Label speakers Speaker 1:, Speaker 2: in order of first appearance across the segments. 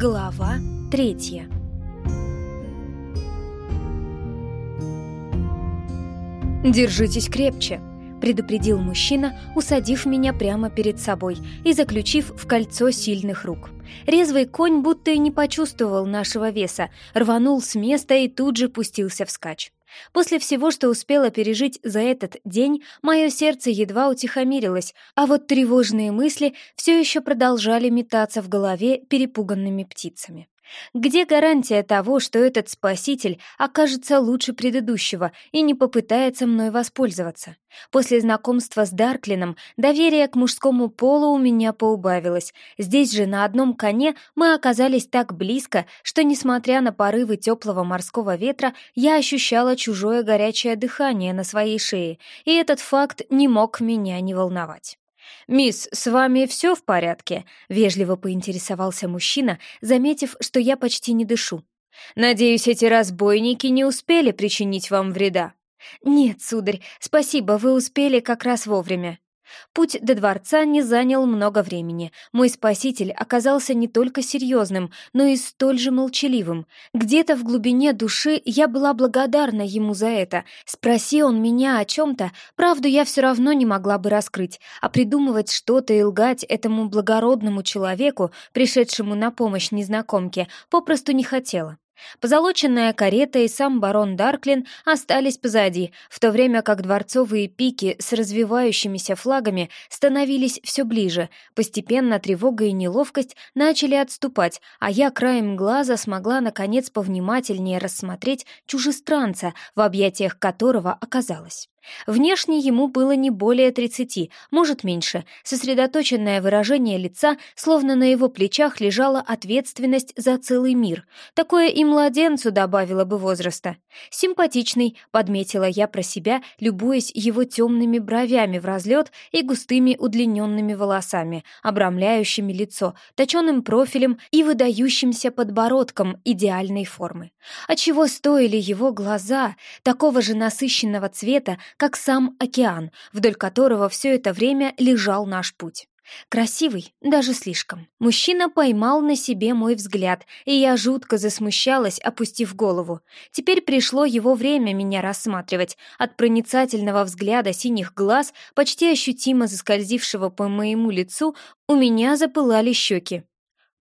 Speaker 1: Глава третья «Держитесь крепче», — предупредил мужчина, усадив меня прямо перед собой и заключив в кольцо сильных рук. Резвый конь будто и не почувствовал нашего веса, рванул с места и тут же пустился вскачь. После всего, что успела пережить за этот день, мое сердце едва утихомирилось, а вот тревожные мысли все еще продолжали метаться в голове перепуганными птицами. Где гарантия того, что этот спаситель окажется лучше предыдущего и не попытается мной воспользоваться? После знакомства с Дарклином доверие к мужскому полу у меня поубавилось. Здесь же на одном коне мы оказались так близко, что, несмотря на порывы теплого морского ветра, я ощущала чужое горячее дыхание на своей шее, и этот факт не мог меня не волновать. «Мисс, с вами все в порядке?» — вежливо поинтересовался мужчина, заметив, что я почти не дышу. «Надеюсь, эти разбойники не успели причинить вам вреда?» «Нет, сударь, спасибо, вы успели как раз вовремя». Путь до дворца не занял много времени. Мой спаситель оказался не только серьезным, но и столь же молчаливым. Где-то в глубине души я была благодарна ему за это. Спроси он меня о чем-то, правду я все равно не могла бы раскрыть, а придумывать что-то и лгать этому благородному человеку, пришедшему на помощь незнакомке, попросту не хотела. Позолоченная карета и сам барон Дарклин остались позади, в то время как дворцовые пики с развивающимися флагами становились все ближе. Постепенно тревога и неловкость начали отступать, а я краем глаза смогла наконец повнимательнее рассмотреть чужестранца, в объятиях которого оказалась. Внешне ему было не более тридцати, может меньше. Сосредоточенное выражение лица, словно на его плечах лежала ответственность за целый мир. Такое и младенцу добавило бы возраста. Симпатичный, подметила я про себя, любуясь его темными бровями в разлет и густыми удлиненными волосами, обрамляющими лицо, точеным профилем и выдающимся подбородком идеальной формы. А чего стоили его глаза, такого же насыщенного цвета, как сам океан, вдоль которого все это время лежал наш путь. Красивый, даже слишком. Мужчина поймал на себе мой взгляд, и я жутко засмущалась, опустив голову. Теперь пришло его время меня рассматривать. От проницательного взгляда синих глаз, почти ощутимо заскользившего по моему лицу, у меня запылали щеки.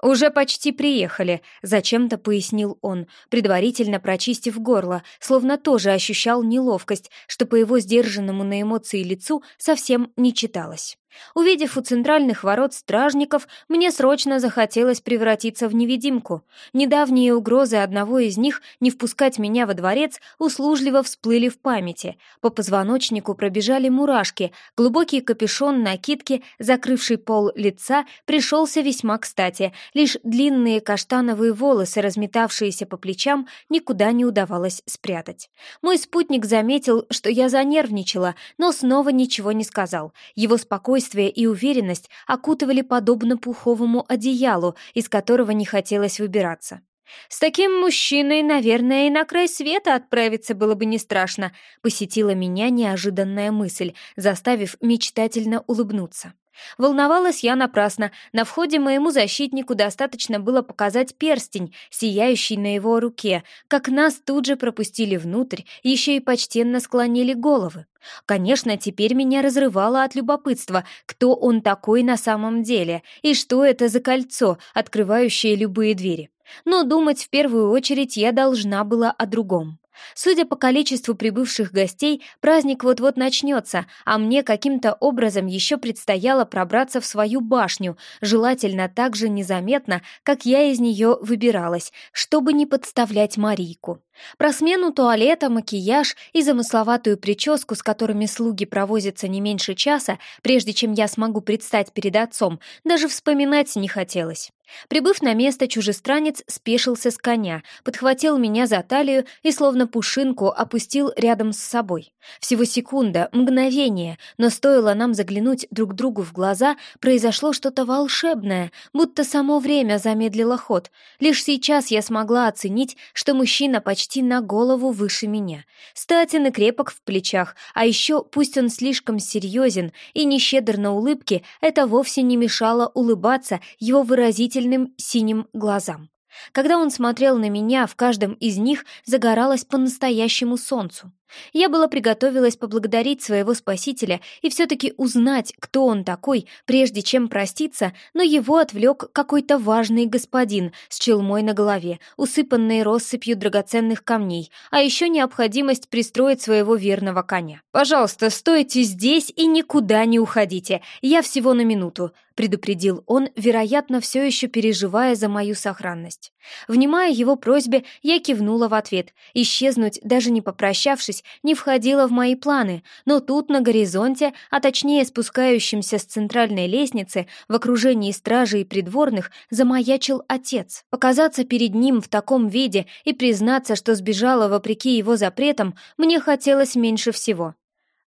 Speaker 1: «Уже почти приехали», — зачем-то пояснил он, предварительно прочистив горло, словно тоже ощущал неловкость, что по его сдержанному на эмоции лицу совсем не читалось. Увидев у центральных ворот стражников, мне срочно захотелось превратиться в невидимку. Недавние угрозы одного из них не впускать меня во дворец услужливо всплыли в памяти. По позвоночнику пробежали мурашки, глубокий капюшон накидки, закрывший пол лица, пришелся весьма кстати. Лишь длинные каштановые волосы, разметавшиеся по плечам, никуда не удавалось спрятать. Мой спутник заметил, что я занервничала, но снова ничего не сказал. Его спокойствие спокойствие и уверенность окутывали подобно пуховому одеялу, из которого не хотелось выбираться. «С таким мужчиной, наверное, и на край света отправиться было бы не страшно», посетила меня неожиданная мысль, заставив мечтательно улыбнуться. Волновалась я напрасно. На входе моему защитнику достаточно было показать перстень, сияющий на его руке, как нас тут же пропустили внутрь, еще и почтенно склонили головы. Конечно, теперь меня разрывало от любопытства, кто он такой на самом деле и что это за кольцо, открывающее любые двери. Но думать в первую очередь я должна была о другом. Судя по количеству прибывших гостей, праздник вот-вот начнется, а мне каким-то образом еще предстояло пробраться в свою башню, желательно так же незаметно, как я из нее выбиралась, чтобы не подставлять Марийку. Про смену туалета, макияж и замысловатую прическу, с которыми слуги провозятся не меньше часа, прежде чем я смогу предстать перед отцом, даже вспоминать не хотелось. Прибыв на место, чужестранец спешился с коня, подхватил меня за талию и, словно пушинку, опустил рядом с собой. Всего секунда, мгновение, но стоило нам заглянуть друг другу в глаза, произошло что-то волшебное, будто само время замедлило ход. Лишь сейчас я смогла оценить, что мужчина почти на голову выше меня. Статин и крепок в плечах, а еще, пусть он слишком серьезен и не щедр на улыбки, это вовсе не мешало улыбаться его выразительным пронзительным синим глазам. Когда он смотрел на меня, в каждом из них загоралось по-настоящему солнцу. Я была приготовилась поблагодарить своего спасителя и все-таки узнать, кто он такой, прежде чем проститься, но его отвлек какой-то важный господин с челмой на голове, усыпанной россыпью драгоценных камней, а еще необходимость пристроить своего верного коня. «Пожалуйста, стойте здесь и никуда не уходите, я всего на минуту», предупредил он, вероятно, все еще переживая за мою сохранность. Внимая его просьбе, я кивнула в ответ. Исчезнуть, даже не попрощавшись, не входило в мои планы, но тут на горизонте, а точнее спускающимся с центральной лестницы, в окружении стражи и придворных, замаячил отец. Показаться перед ним в таком виде и признаться, что сбежала вопреки его запретам, мне хотелось меньше всего.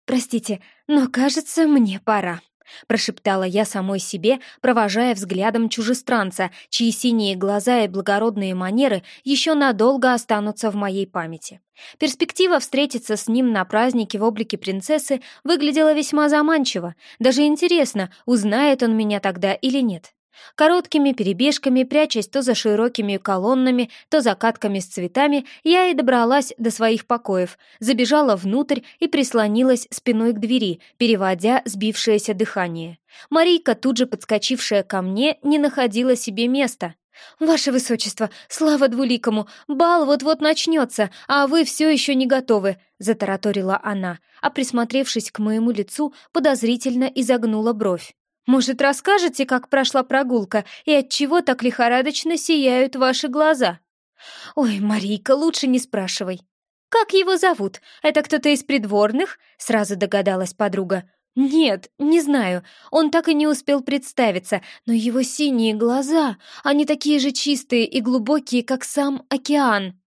Speaker 1: «Простите, но, кажется, мне пора». — прошептала я самой себе, провожая взглядом чужестранца, чьи синие глаза и благородные манеры еще надолго останутся в моей памяти. Перспектива встретиться с ним на празднике в облике принцессы выглядела весьма заманчиво. Даже интересно, узнает он меня тогда или нет. Короткими перебежками, прячась то за широкими колоннами, то за катками с цветами, я и добралась до своих покоев, забежала внутрь и прислонилась спиной к двери, переводя сбившееся дыхание. Марийка, тут же подскочившая ко мне, не находила себе места. «Ваше Высочество, слава двуликому! Бал вот-вот начнется, а вы все еще не готовы!» — затараторила она, а, присмотревшись к моему лицу, подозрительно изогнула бровь. Может, расскажете, как прошла прогулка и от чего так лихорадочно сияют ваши глаза? Ой, Марийка, лучше не спрашивай. Как его зовут? Это кто-то из придворных? Сразу догадалась подруга. Нет, не знаю. Он так и не успел представиться, но его синие глаза, они такие же чистые и глубокие, как сам океан.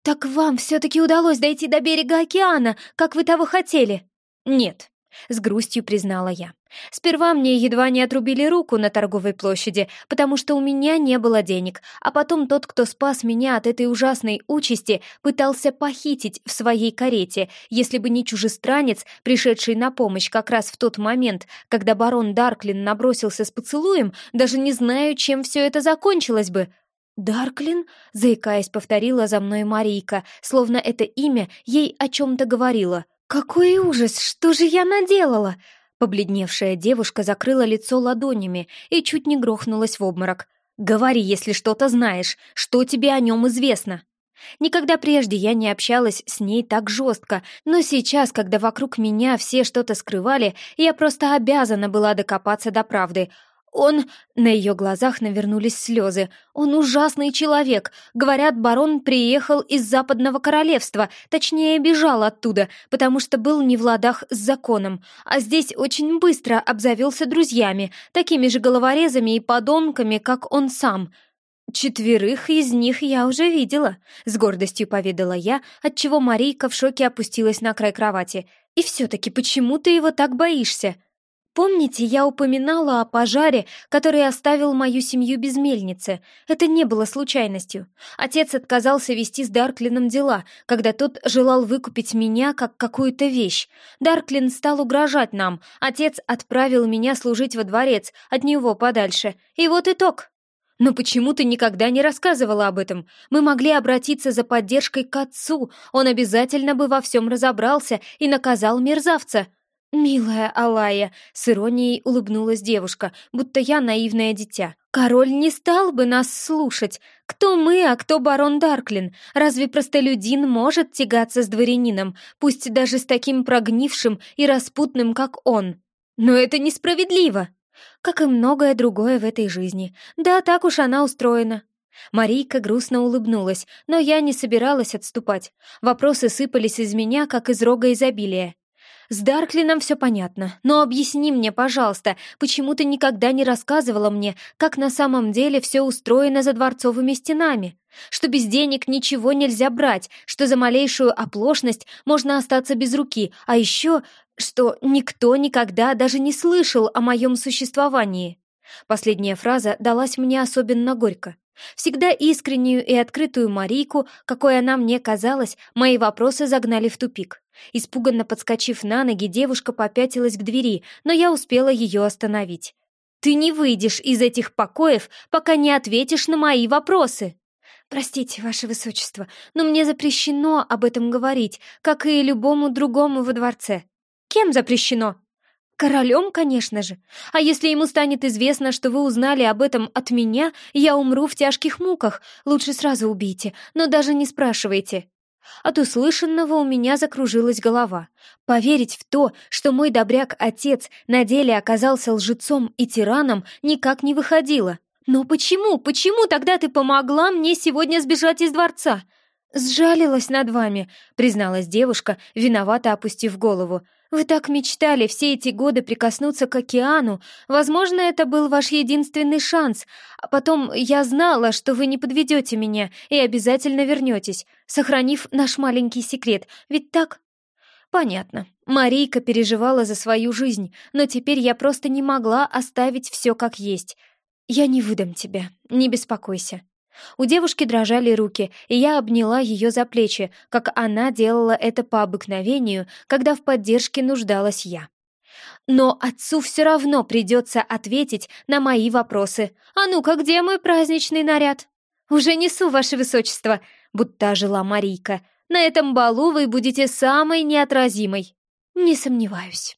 Speaker 1: Так вам все-таки удалось дойти до берега океана, как вы того хотели? Нет, — с грустью признала я. «Сперва мне едва не отрубили руку на торговой площади, потому что у меня не было денег, а потом тот, кто спас меня от этой ужасной участи, пытался похитить в своей карете, если бы не чужестранец, пришедший на помощь как раз в тот момент, когда барон Дарклин набросился с поцелуем, даже не знаю, чем все это закончилось бы». «Дарклин?» — заикаясь, повторила за мной Марийка, словно это имя ей о чем-то говорило — «Какой ужас! Что же я наделала?» Побледневшая девушка закрыла лицо ладонями и чуть не грохнулась в обморок. «Говори, если что-то знаешь, что тебе о нем известно?» Никогда прежде я не общалась с ней так жестко, но сейчас, когда вокруг меня все что-то скрывали, я просто обязана была докопаться до правды. Он... На ее глазах навернулись слезы. Он ужасный человек. Говорят, барон приехал из Западного Королевства, точнее, бежал оттуда, потому что был не в ладах с законом. А здесь очень быстро обзавелся друзьями, такими же головорезами и подонками, как он сам. «Четверых из них я уже видела», — с гордостью поведала я, отчего Марийка в шоке опустилась на край кровати. «И все-таки почему ты его так боишься?» Помните, я упоминала о пожаре, который оставил мою семью без мельницы? Это не было случайностью. Отец отказался вести с Дарклином дела, когда тот желал выкупить меня как какую-то вещь. Дарклин стал угрожать нам. Отец отправил меня служить во дворец, от него подальше. И вот итог. Но почему ты никогда не рассказывала об этом? Мы могли обратиться за поддержкой к отцу. Он обязательно бы во всем разобрался и наказал мерзавца. «Милая Алая», — с иронией улыбнулась девушка, будто я наивное дитя. «Король не стал бы нас слушать. Кто мы, а кто барон Дарклин? Разве простолюдин может тягаться с дворянином, пусть даже с таким прогнившим и распутным, как он? Но это несправедливо!» Как и многое другое в этой жизни. Да, так уж она устроена. Марийка грустно улыбнулась, но я не собиралась отступать. Вопросы сыпались из меня, как из рога изобилия. С Дарклином все понятно, но объясни мне, пожалуйста, почему ты никогда не рассказывала мне, как на самом деле все устроено за дворцовыми стенами? Что без денег ничего нельзя брать, что за малейшую оплошность можно остаться без руки, а еще, что никто никогда даже не слышал о моем существовании. Последняя фраза далась мне особенно горько. Всегда искреннюю и открытую Марийку, какой она мне казалась, мои вопросы загнали в тупик. Испуганно подскочив на ноги, девушка попятилась к двери, но я успела ее остановить. Ты не выйдешь из этих покоев, пока не ответишь на мои вопросы!» «Простите, ваше высочество, но мне запрещено об этом говорить, как и любому другому во дворце». «Кем запрещено?» «Королем, конечно же. А если ему станет известно, что вы узнали об этом от меня, я умру в тяжких муках. Лучше сразу убейте, но даже не спрашивайте». От услышанного у меня закружилась голова. Поверить в то, что мой добряк-отец на деле оказался лжецом и тираном, никак не выходило. «Но почему, почему тогда ты помогла мне сегодня сбежать из дворца?» «Сжалилась над вами», — призналась девушка, виновато опустив голову. «Вы так мечтали все эти годы прикоснуться к океану. Возможно, это был ваш единственный шанс. А потом я знала, что вы не подведете меня и обязательно вернетесь, сохранив наш маленький секрет. Ведь так?» «Понятно. Марийка переживала за свою жизнь, но теперь я просто не могла оставить все как есть. Я не выдам тебя, не беспокойся». У девушки дрожали руки, и я обняла ее за плечи, как она делала это по обыкновению, когда в поддержке нуждалась я. Но отцу все равно придется ответить на мои вопросы. «А ну-ка, где мой праздничный наряд?» «Уже несу, ваше высочество», — будто ожила Марийка. «На этом балу вы будете самой неотразимой». «Не сомневаюсь».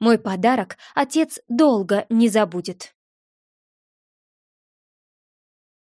Speaker 1: Мой подарок отец долго не забудет.